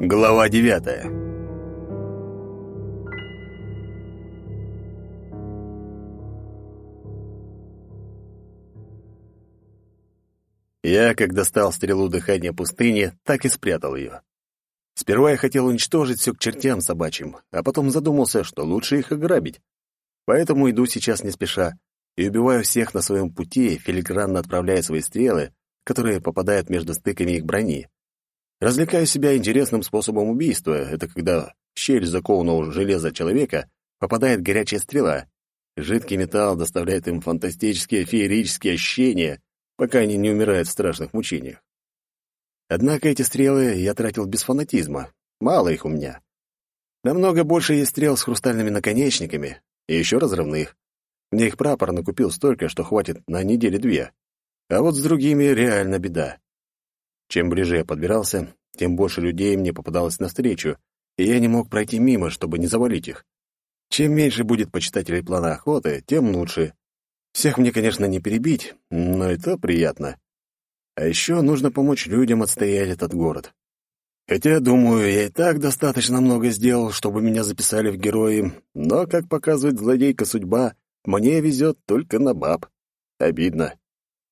Глава девятая Я, как достал стрелу дыхания пустыни, так и спрятал ее. Сперва я хотел уничтожить все к чертям собачьим, а потом задумался, что лучше их ограбить. Поэтому иду сейчас не спеша и убиваю всех на своем пути, филигранно отправляя свои стрелы, которые попадают между стыками их брони. Развлекаю себя интересным способом убийства. Это когда в щель закованного железа человека попадает горячая стрела. Жидкий металл доставляет им фантастические феерические ощущения, пока они не умирают в страшных мучениях. Однако эти стрелы я тратил без фанатизма. Мало их у меня. Намного больше есть стрел с хрустальными наконечниками и еще разрывных. Мне их прапор накупил столько, что хватит на недели-две. А вот с другими реально беда. Чем ближе я подбирался, тем больше людей мне попадалось навстречу, и я не мог пройти мимо, чтобы не завалить их. Чем меньше будет почитателей плана охоты, тем лучше. Всех мне, конечно, не перебить, но это приятно. А еще нужно помочь людям отстоять этот город. Хотя, думаю, я и так достаточно много сделал, чтобы меня записали в герои, но, как показывает злодейка судьба, мне везет только на баб. Обидно.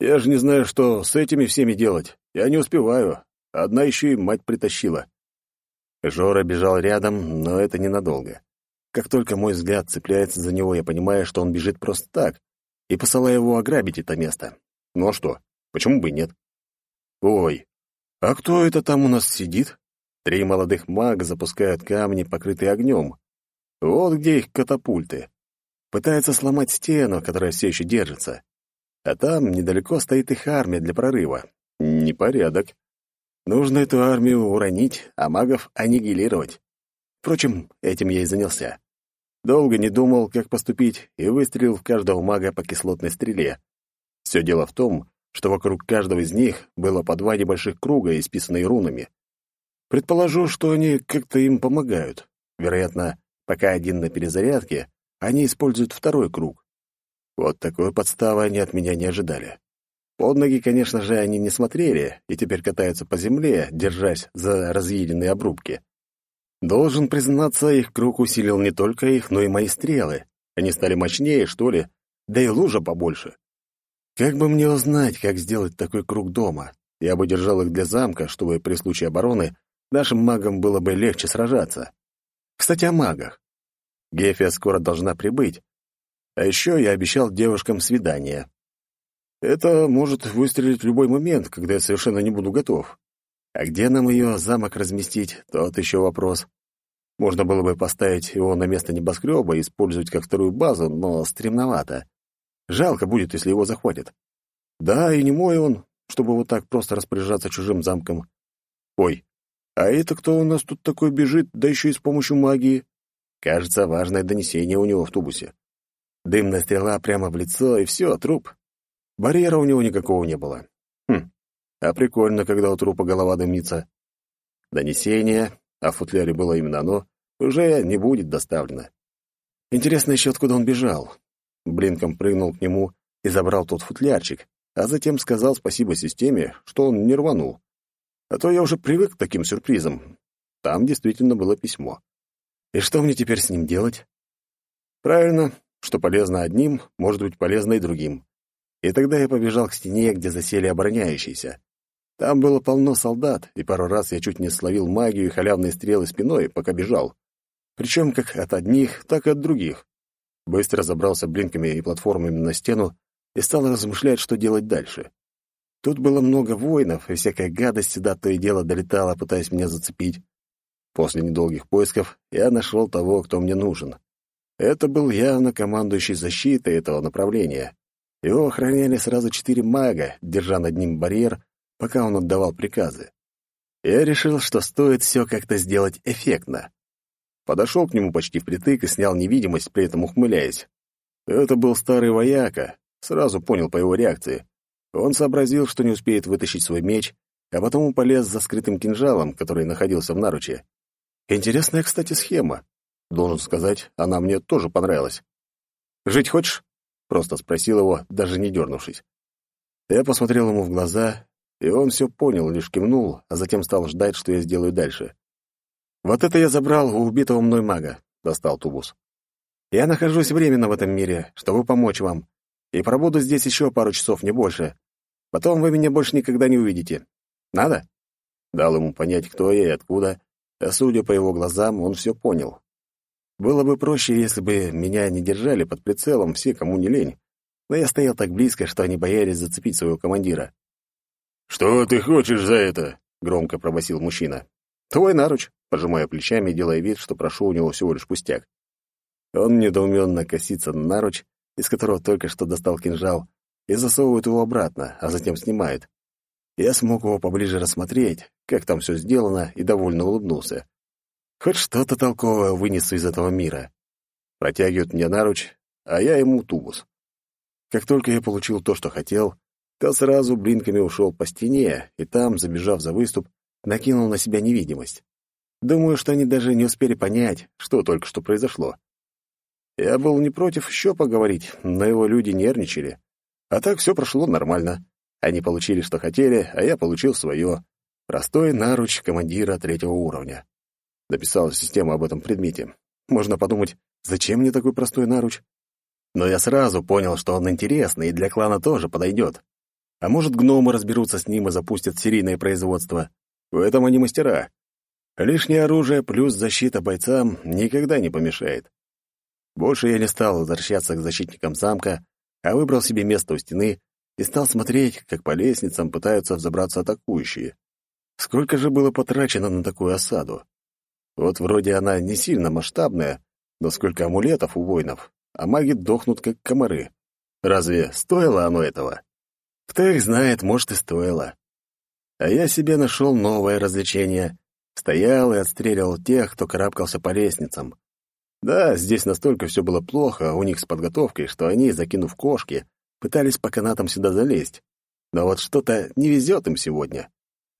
Я же не знаю, что с этими всеми делать. Я не успеваю. Одна еще и мать притащила. Жора бежал рядом, но это ненадолго. Как только мой взгляд цепляется за него, я понимаю, что он бежит просто так, и посылаю его ограбить это место. Ну а что? Почему бы и нет? Ой, а кто это там у нас сидит? Три молодых мага запускают камни, покрытые огнем. Вот где их катапульты. Пытаются сломать стену, которая все еще держится. А там недалеко стоит их армия для прорыва. Непорядок. Нужно эту армию уронить, а магов аннигилировать. Впрочем, этим я и занялся. Долго не думал, как поступить, и выстрелил в каждого мага по кислотной стреле. Все дело в том, что вокруг каждого из них было по два небольших круга, исписанные рунами. Предположу, что они как-то им помогают. Вероятно, пока один на перезарядке, они используют второй круг. Вот такой подставы они от меня не ожидали. Под ноги, конечно же, они не смотрели и теперь катаются по земле, держась за разъеденные обрубки. Должен признаться, их круг усилил не только их, но и мои стрелы. Они стали мощнее, что ли, да и лужа побольше. Как бы мне узнать, как сделать такой круг дома? Я бы держал их для замка, чтобы при случае обороны нашим магам было бы легче сражаться. Кстати, о магах. Гефия скоро должна прибыть. А еще я обещал девушкам свидание. Это может выстрелить в любой момент, когда я совершенно не буду готов. А где нам ее замок разместить, тот еще вопрос. Можно было бы поставить его на место небоскреба и использовать как вторую базу, но стремновато. Жалко будет, если его захватят. Да, и не мой он, чтобы вот так просто распоряжаться чужим замком. Ой, а это кто у нас тут такой бежит, да еще и с помощью магии? Кажется, важное донесение у него в тубусе. Дымная стрела прямо в лицо, и все, труп. Барьера у него никакого не было. Хм, а прикольно, когда у трупа голова дымится. Донесение, а в футляре было именно оно, уже не будет доставлено. Интересно еще, откуда он бежал. Блинком прыгнул к нему и забрал тот футлярчик, а затем сказал спасибо системе, что он не рванул. А то я уже привык к таким сюрпризам. Там действительно было письмо. И что мне теперь с ним делать? Правильно, что полезно одним, может быть полезно и другим. И тогда я побежал к стене, где засели обороняющиеся. Там было полно солдат, и пару раз я чуть не словил магию и халявные стрелы спиной, пока бежал. Причем как от одних, так и от других. Быстро забрался блинками и платформами на стену и стал размышлять, что делать дальше. Тут было много воинов, и всякая гадость сюда то и дело долетала, пытаясь меня зацепить. После недолгих поисков я нашел того, кто мне нужен. Это был явно командующий защитой этого направления. Его охраняли сразу четыре мага, держа над ним барьер, пока он отдавал приказы. Я решил, что стоит все как-то сделать эффектно. Подошел к нему почти впритык и снял невидимость, при этом ухмыляясь. Это был старый вояка, сразу понял по его реакции. Он сообразил, что не успеет вытащить свой меч, а потом полез за скрытым кинжалом, который находился в наруче. Интересная, кстати, схема. Должен сказать, она мне тоже понравилась. «Жить хочешь?» — просто спросил его, даже не дернувшись. Я посмотрел ему в глаза, и он все понял, лишь кивнул, а затем стал ждать, что я сделаю дальше. Вот это я забрал у убитого мной мага, достал тубус. Я нахожусь временно в этом мире, чтобы помочь вам, и пробуду здесь еще пару часов, не больше. Потом вы меня больше никогда не увидите. Надо? Дал ему понять, кто я и откуда, а судя по его глазам, он все понял. Было бы проще, если бы меня не держали под прицелом все, кому не лень. Но я стоял так близко, что они боялись зацепить своего командира. «Что ты хочешь за это?» — громко пробасил мужчина. «Твой наруч», — пожимая плечами, делая вид, что прошу у него всего лишь пустяк. Он недоуменно косится на наруч, из которого только что достал кинжал, и засовывает его обратно, а затем снимает. Я смог его поближе рассмотреть, как там все сделано, и довольно улыбнулся. Хоть что-то толковое вынесу из этого мира. Протягивают мне наруч, а я ему тубус. Как только я получил то, что хотел, то сразу блинками ушел по стене, и там, забежав за выступ, накинул на себя невидимость. Думаю, что они даже не успели понять, что только что произошло. Я был не против еще поговорить, но его люди нервничали. А так все прошло нормально. Они получили, что хотели, а я получил свое. Простой наруч командира третьего уровня написала система об этом предмете. Можно подумать, зачем мне такой простой наруч? Но я сразу понял, что он интересный и для клана тоже подойдет. А может, гномы разберутся с ним и запустят серийное производство. В этом они мастера. Лишнее оружие плюс защита бойцам никогда не помешает. Больше я не стал возвращаться к защитникам замка, а выбрал себе место у стены и стал смотреть, как по лестницам пытаются взобраться атакующие. Сколько же было потрачено на такую осаду? Вот вроде она не сильно масштабная, но сколько амулетов у воинов, а маги дохнут, как комары. Разве стоило оно этого? Кто их знает, может, и стоило. А я себе нашел новое развлечение. Стоял и отстреливал тех, кто карабкался по лестницам. Да, здесь настолько все было плохо у них с подготовкой, что они, закинув кошки, пытались по канатам сюда залезть. Но вот что-то не везет им сегодня.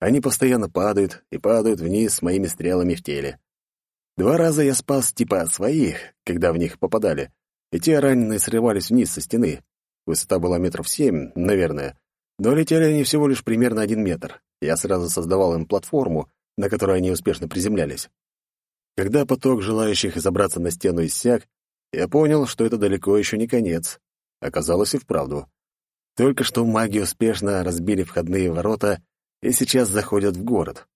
Они постоянно падают и падают вниз с моими стрелами в теле. Два раза я спас типа своих, когда в них попадали, и те раненые срывались вниз со стены. Высота была метров семь, наверное, но летели они всего лишь примерно один метр. Я сразу создавал им платформу, на которой они успешно приземлялись. Когда поток желающих забраться на стену иссяк, я понял, что это далеко еще не конец. Оказалось и вправду. Только что маги успешно разбили входные ворота и сейчас заходят в город.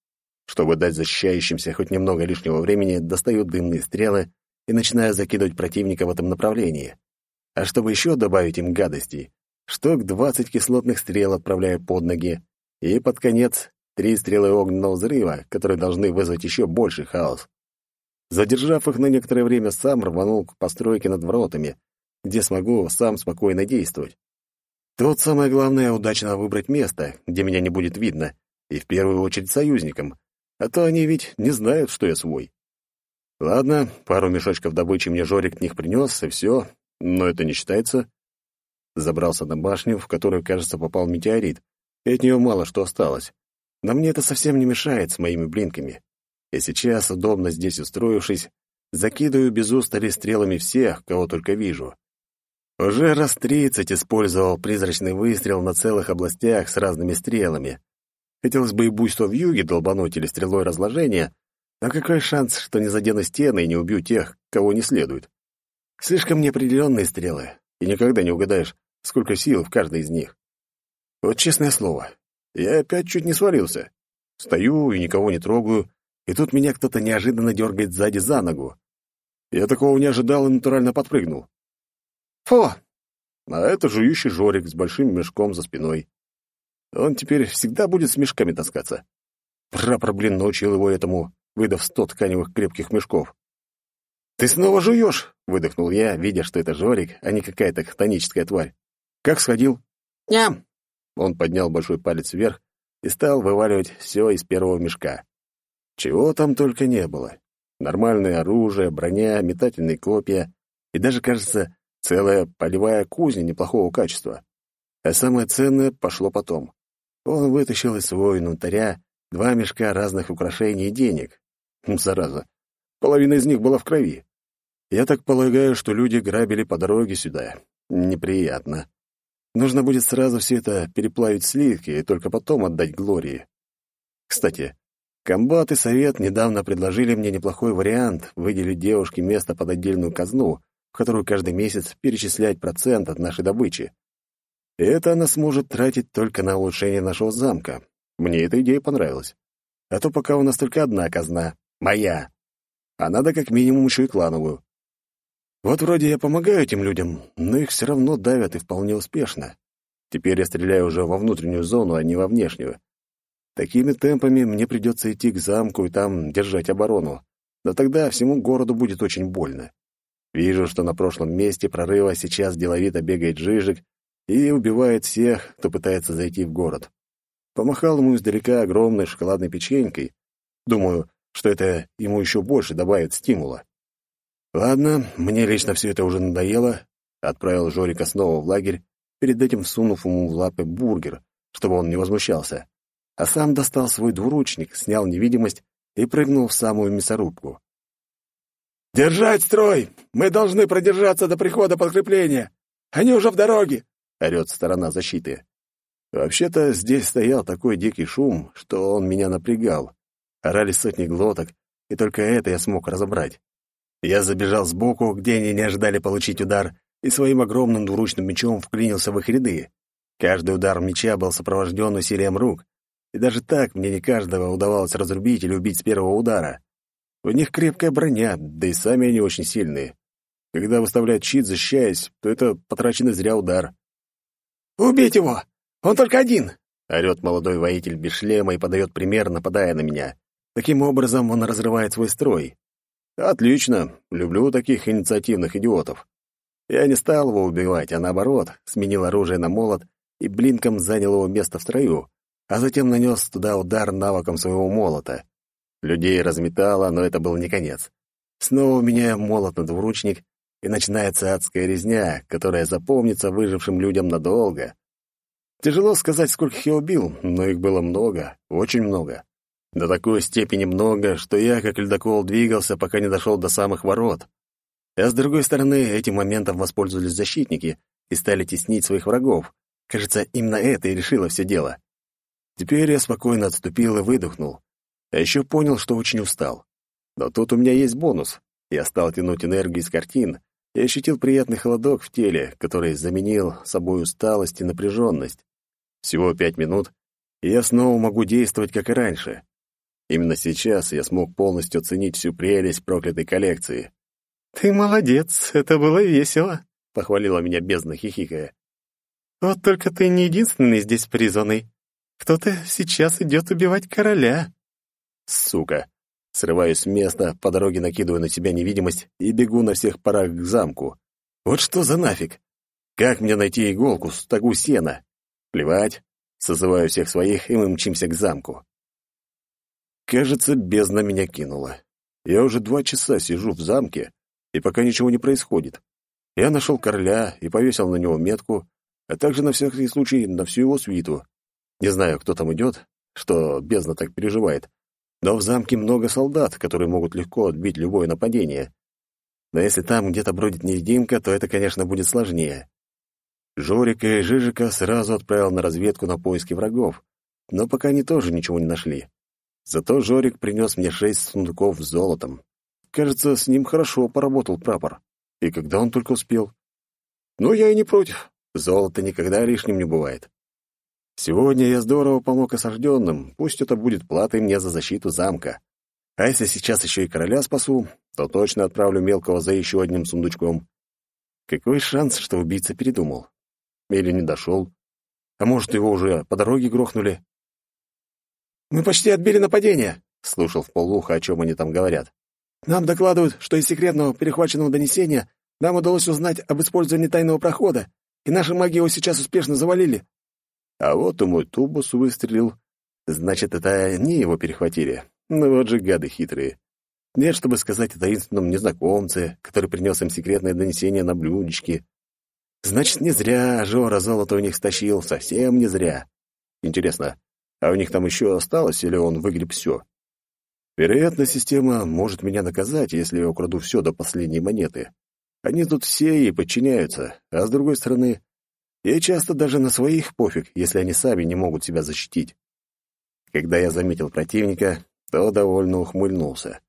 Чтобы дать защищающимся хоть немного лишнего времени, достаю дымные стрелы и начинаю закидывать противника в этом направлении. А чтобы еще добавить им гадостей, штук двадцать кислотных стрел отправляю под ноги, и под конец три стрелы огненного взрыва, которые должны вызвать еще больший хаос. Задержав их на некоторое время, сам рванул к постройке над воротами, где смогу сам спокойно действовать. Тут самое главное — удачно выбрать место, где меня не будет видно, и в первую очередь союзникам, а то они ведь не знают, что я свой. Ладно, пару мешочков добычи мне Жорик них принес, и все, но это не считается. Забрался на башню, в которую, кажется, попал метеорит, и от нее мало что осталось. Но мне это совсем не мешает с моими блинками. И сейчас, удобно здесь устроившись, закидываю без устали стрелами всех, кого только вижу. Уже раз тридцать использовал призрачный выстрел на целых областях с разными стрелами, Хотелось бы и буйство в юге долбануть или стрелой разложения, а какой шанс, что не задену стены и не убью тех, кого не следует? Слишком неопределенные стрелы, и никогда не угадаешь, сколько сил в каждой из них. Вот честное слово, я опять чуть не свалился. Стою и никого не трогаю, и тут меня кто-то неожиданно дергает сзади за ногу. Я такого не ожидал и натурально подпрыгнул. Фу! А это жующий Жорик с большим мешком за спиной. Он теперь всегда будет с мешками таскаться. Прапор, блин, научил его этому, выдав сто тканевых крепких мешков. «Ты снова жуешь?» — выдохнул я, видя, что это Жорик, а не какая-то хтоническая тварь. «Как сходил?» «Ням!» Он поднял большой палец вверх и стал вываливать все из первого мешка. Чего там только не было. Нормальное оружие, броня, метательные копья и даже, кажется, целая полевая кузня неплохого качества. А самое ценное пошло потом. Он вытащил из своего инвентаря два мешка разных украшений и денег. Хм, зараза, половина из них была в крови. Я так полагаю, что люди грабили по дороге сюда. Неприятно. Нужно будет сразу все это переплавить в слитки и только потом отдать Глории. Кстати, Комбат и совет недавно предложили мне неплохой вариант выделить девушке место под отдельную казну, которую каждый месяц перечислять процент от нашей добычи. Это она сможет тратить только на улучшение нашего замка. Мне эта идея понравилась. А то пока у нас только одна казна — моя. А надо как минимум еще и клановую. Вот вроде я помогаю этим людям, но их все равно давят и вполне успешно. Теперь я стреляю уже во внутреннюю зону, а не во внешнюю. Такими темпами мне придется идти к замку и там держать оборону. Но тогда всему городу будет очень больно. Вижу, что на прошлом месте прорыва сейчас деловито бегает Жижик и убивает всех, кто пытается зайти в город. Помахал ему издалека огромной шоколадной печенькой. Думаю, что это ему еще больше добавит стимула. Ладно, мне лично все это уже надоело. Отправил Жорика снова в лагерь, перед этим всунув ему в лапы бургер, чтобы он не возмущался а сам достал свой двуручник, снял невидимость и прыгнул в самую мясорубку. «Держать строй! Мы должны продержаться до прихода подкрепления! Они уже в дороге!» — орёт сторона защиты. Вообще-то здесь стоял такой дикий шум, что он меня напрягал. Орали сотни глоток, и только это я смог разобрать. Я забежал сбоку, где они не ожидали получить удар, и своим огромным двуручным мечом вклинился в их ряды. Каждый удар меча был сопровожден усилием рук, и даже так мне не каждого удавалось разрубить или убить с первого удара. У них крепкая броня, да и сами они очень сильные. Когда выставляют щит, защищаясь, то это потраченный зря удар. «Убить его! Он только один!» — орёт молодой воитель без шлема и подает пример, нападая на меня. Таким образом он разрывает свой строй. «Отлично. Люблю таких инициативных идиотов». Я не стал его убивать, а наоборот, сменил оружие на молот и блинком занял его место в строю, а затем нанес туда удар навыком своего молота. Людей разметало, но это был не конец. Снова меняю молот на двуручник, и начинается адская резня, которая запомнится выжившим людям надолго. Тяжело сказать, сколько я убил, но их было много, очень много. До такой степени много, что я, как ледокол, двигался, пока не дошел до самых ворот. А с другой стороны, этим моментом воспользовались защитники и стали теснить своих врагов. Кажется, именно это и решило все дело. Теперь я спокойно отступил и выдохнул. А еще понял, что очень устал. Но тут у меня есть бонус. Я стал тянуть энергию из картин и ощутил приятный холодок в теле, который заменил собой усталость и напряженность. Всего пять минут, и я снова могу действовать, как и раньше. Именно сейчас я смог полностью оценить всю прелесть проклятой коллекции. «Ты молодец, это было весело», — похвалила меня бездна хихикая. «Вот только ты не единственный здесь призванный. Кто-то сейчас идет убивать короля. Сука. Срываюсь с места, по дороге накидываю на себя невидимость и бегу на всех парах к замку. Вот что за нафиг? Как мне найти иголку, стогу сена? Плевать. Созываю всех своих, и мы мчимся к замку. Кажется, бездна меня кинула. Я уже два часа сижу в замке, и пока ничего не происходит. Я нашел короля и повесил на него метку, а также на всякий случай на всю его свиту. Не знаю, кто там идет, что бездна так переживает, но в замке много солдат, которые могут легко отбить любое нападение. Но если там где-то бродит невидимка, то это, конечно, будет сложнее. Жорика и Жижика сразу отправил на разведку на поиски врагов, но пока они тоже ничего не нашли. Зато Жорик принес мне шесть сундуков с золотом. Кажется, с ним хорошо поработал прапор. И когда он только успел? Но я и не против. Золото никогда лишним не бывает. Сегодня я здорово помог осажденным, пусть это будет платой мне за защиту замка. А если сейчас еще и короля спасу, то точно отправлю мелкого за еще одним сундучком. Какой шанс, что убийца передумал? Или не дошел? А может, его уже по дороге грохнули? «Мы почти отбили нападение», — слушал в полуха, о чем они там говорят. «Нам докладывают, что из секретного перехваченного донесения нам удалось узнать об использовании тайного прохода, и наши маги его сейчас успешно завалили. А вот и мой тубус выстрелил. Значит, это они его перехватили. Ну вот же гады хитрые. Нет, чтобы сказать о таинственном незнакомце, который принес им секретное донесение на блюдечке. Значит, не зря Жора золото у них стащил, совсем не зря. Интересно, а у них там еще осталось, или он выгреб все? Вероятно, система может меня наказать, если я украду все до последней монеты. Они тут все ей подчиняются, а с другой стороны, и часто даже на своих пофиг, если они сами не могут себя защитить. Когда я заметил противника, то довольно ухмыльнулся.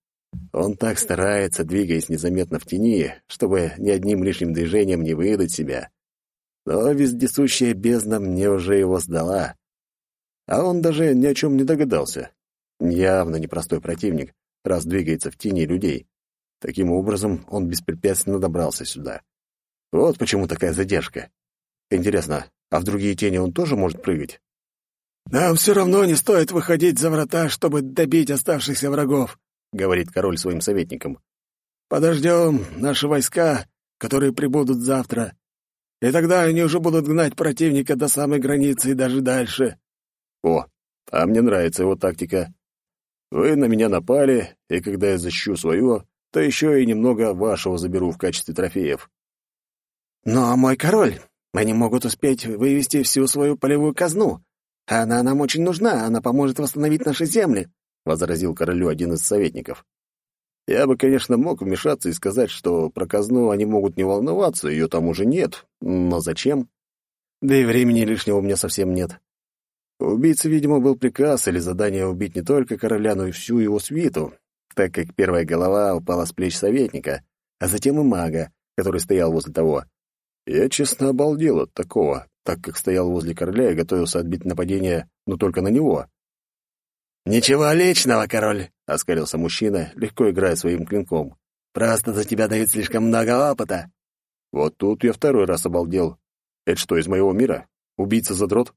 Он так старается, двигаясь незаметно в тени, чтобы ни одним лишним движением не выдать себя. Но вездесущая бездна мне уже его сдала. А он даже ни о чем не догадался. Явно непростой противник, раз двигается в тени людей. Таким образом, он беспрепятственно добрался сюда. Вот почему такая задержка. Интересно, а в другие тени он тоже может прыгать? «Нам все равно не стоит выходить за врата, чтобы добить оставшихся врагов», — говорит король своим советникам. «Подождем наши войска, которые прибудут завтра, и тогда они уже будут гнать противника до самой границы и даже дальше». «О, а мне нравится его тактика. Вы на меня напали, и когда я защищу свое, то еще и немного вашего заберу в качестве трофеев». «Но, мой король, они могут успеть вывести всю свою полевую казну», «Она нам очень нужна, она поможет восстановить наши земли», — возразил королю один из советников. Я бы, конечно, мог вмешаться и сказать, что про казну они могут не волноваться, ее там уже нет. Но зачем? Да и времени лишнего у меня совсем нет. У убийцы, видимо, был приказ или задание убить не только короля, но и всю его свиту, так как первая голова упала с плеч советника, а затем и мага, который стоял возле того. Я, честно, обалдел от такого так как стоял возле короля и готовился отбить нападение, но только на него. «Ничего личного, король!» — оскалился мужчина, легко играя своим клинком. «Просто за тебя дают слишком много опыта!» Вот тут я второй раз обалдел. Это что, из моего мира? Убийца-задрот?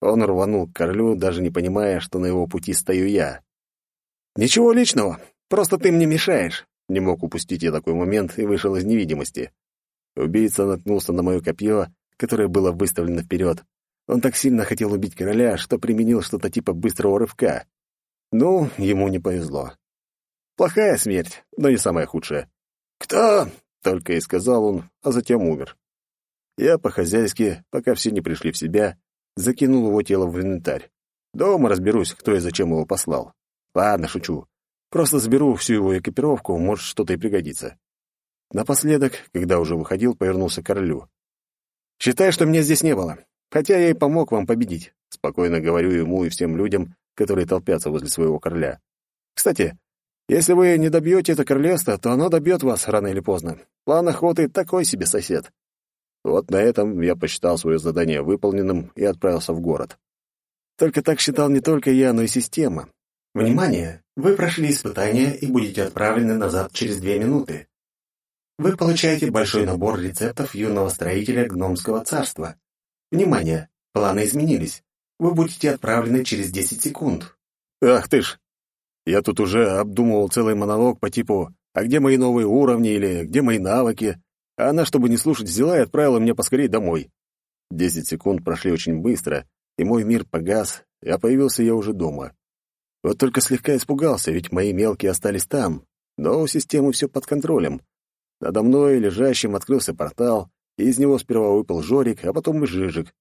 Он рванул к королю, даже не понимая, что на его пути стою я. «Ничего личного, просто ты мне мешаешь!» Не мог упустить я такой момент и вышел из невидимости. Убийца наткнулся на мое копье которое было выставлено вперед. Он так сильно хотел убить короля, что применил что-то типа быстрого рывка. Ну, ему не повезло. Плохая смерть, но не самая худшая. «Кто?» — только и сказал он, а затем умер. Я по-хозяйски, пока все не пришли в себя, закинул его тело в инвентарь. Дома разберусь, кто и зачем его послал. Ладно, шучу. Просто заберу всю его экипировку, может, что-то и пригодится. Напоследок, когда уже выходил, повернулся к королю. Считай, что меня здесь не было. Хотя я и помог вам победить. Спокойно говорю ему и всем людям, которые толпятся возле своего короля. Кстати, если вы не добьете это королевство, то оно добьет вас рано или поздно. План охоты такой себе сосед. Вот на этом я посчитал свое задание выполненным и отправился в город. Только так считал не только я, но и система. Внимание! Вы прошли испытание и будете отправлены назад через две минуты. Вы получаете большой набор рецептов юного строителя гномского царства. Внимание! Планы изменились. Вы будете отправлены через 10 секунд. Ах ты ж! Я тут уже обдумывал целый монолог по типу «А где мои новые уровни?» или «Где мои навыки?» А она, чтобы не слушать, взяла и отправила меня поскорее домой. Десять секунд прошли очень быстро, и мой мир погас, а появился я уже дома. Вот только слегка испугался, ведь мои мелкие остались там, но у системы все под контролем. Надо мной, лежащим, открылся портал, и из него сперва выпал Жорик, а потом и Жижик.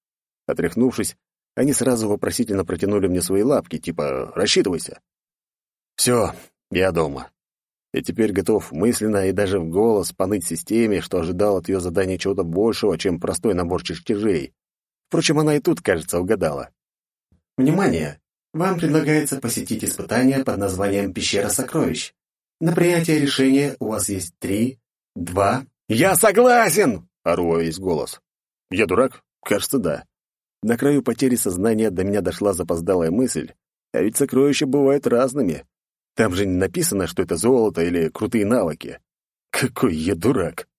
Отряхнувшись, они сразу вопросительно протянули мне свои лапки, типа «рассчитывайся». Все, я дома. И теперь готов мысленно и даже в голос поныть системе, что ожидал от ее задания чего-то большего, чем простой набор чертежей. Впрочем, она и тут, кажется, угадала. Внимание! Вам предлагается посетить испытание под названием «Пещера сокровищ». На принятие решения у вас есть три, Два. «Я согласен!» — ору весь голос. «Я дурак? Кажется, да». На краю потери сознания до меня дошла запоздалая мысль, а ведь сокровища бывают разными. Там же не написано, что это золото или крутые навыки. Какой я дурак!